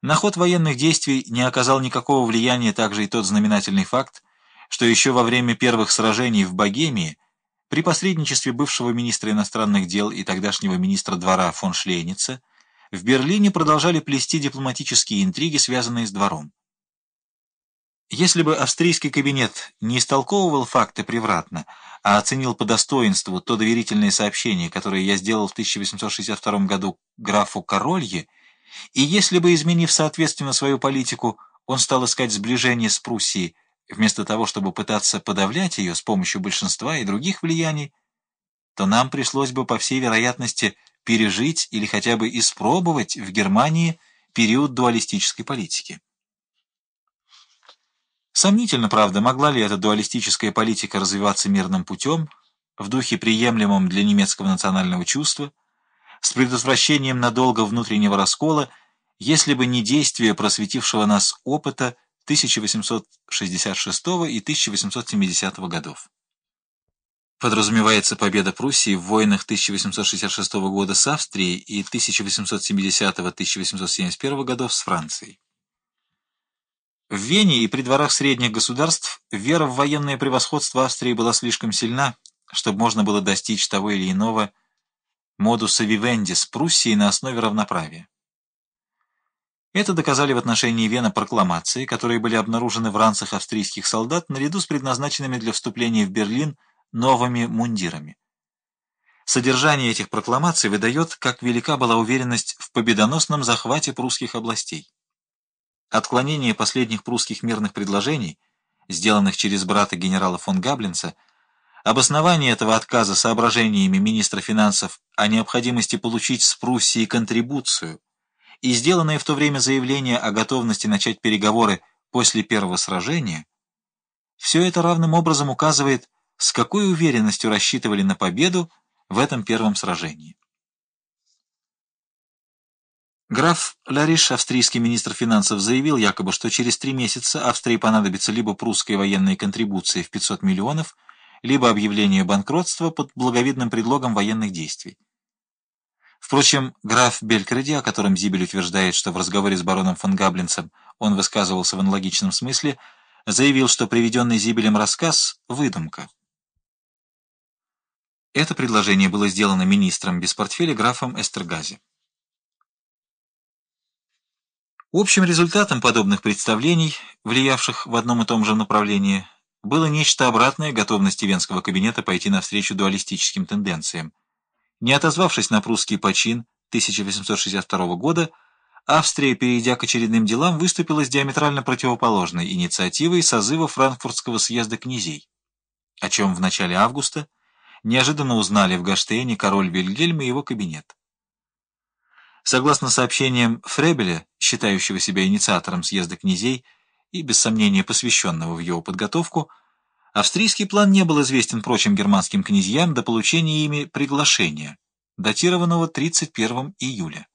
На ход военных действий не оказал никакого влияния также и тот знаменательный факт, что еще во время первых сражений в Богемии при посредничестве бывшего министра иностранных дел и тогдашнего министра двора фон Шлейница в Берлине продолжали плести дипломатические интриги, связанные с двором. Если бы австрийский кабинет не истолковывал факты превратно, а оценил по достоинству то доверительное сообщение, которое я сделал в 1862 году графу Королье, и если бы, изменив соответственно свою политику, он стал искать сближение с Пруссией, вместо того, чтобы пытаться подавлять ее с помощью большинства и других влияний, то нам пришлось бы, по всей вероятности, пережить или хотя бы испробовать в Германии период дуалистической политики. Сомнительно, правда, могла ли эта дуалистическая политика развиваться мирным путем, в духе приемлемом для немецкого национального чувства, с предотвращением надолго внутреннего раскола, если бы не действие просветившего нас опыта 1866 и 1870 годов. Подразумевается победа Пруссии в войнах 1866 года с Австрией и 1870-1871 годов с Францией. В Вене и при дворах средних государств вера в военное превосходство Австрии была слишком сильна, чтобы можно было достичь того или иного модуса вивенди с Пруссией на основе равноправия. Это доказали в отношении Вены прокламации, которые были обнаружены в ранцах австрийских солдат наряду с предназначенными для вступления в Берлин новыми мундирами. Содержание этих прокламаций выдает, как велика была уверенность в победоносном захвате прусских областей. Отклонение последних прусских мирных предложений, сделанных через брата генерала фон Габлинца, обоснование этого отказа соображениями министра финансов о необходимости получить с Пруссии контрибуцию и сделанное в то время заявление о готовности начать переговоры после первого сражения, все это равным образом указывает, с какой уверенностью рассчитывали на победу в этом первом сражении. Граф Лариш, австрийский министр финансов, заявил якобы, что через три месяца Австрии понадобится либо прусская военная контрибуция в 500 миллионов, либо объявление банкротства под благовидным предлогом военных действий. Впрочем, граф Белькреди, о котором Зибель утверждает, что в разговоре с бароном фон Габлинцем он высказывался в аналогичном смысле, заявил, что приведенный Зибелем рассказ – выдумка. Это предложение было сделано министром без портфеля графом Эстергази. Общим результатом подобных представлений, влиявших в одном и том же направлении, было нечто обратное готовности Венского кабинета пойти навстречу дуалистическим тенденциям. Не отозвавшись на прусский почин 1862 года, Австрия, перейдя к очередным делам, выступила с диаметрально противоположной инициативой созыва Франкфуртского съезда князей, о чем в начале августа неожиданно узнали в Гаштейне король Вильгельм и его кабинет. Согласно сообщениям Фребеля, считающего себя инициатором съезда князей и, без сомнения, посвященного в его подготовку, австрийский план не был известен прочим германским князьям до получения ими приглашения, датированного 31 июля.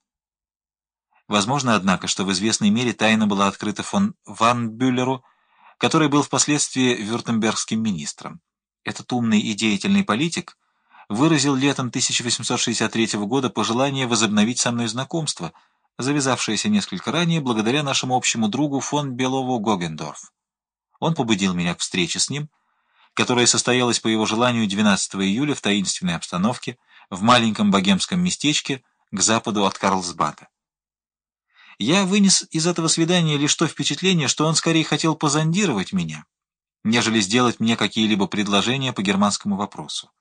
Возможно, однако, что в известной мере тайна была открыта фон Ван Бюллеру, который был впоследствии вюртембергским министром. Этот умный и деятельный политик – выразил летом 1863 года пожелание возобновить со мной знакомство, завязавшееся несколько ранее благодаря нашему общему другу фон Белову Гогендорф. Он побудил меня к встрече с ним, которая состоялась по его желанию 12 июля в таинственной обстановке в маленьком богемском местечке к западу от Карлсбада. Я вынес из этого свидания лишь то впечатление, что он скорее хотел позондировать меня, нежели сделать мне какие-либо предложения по германскому вопросу.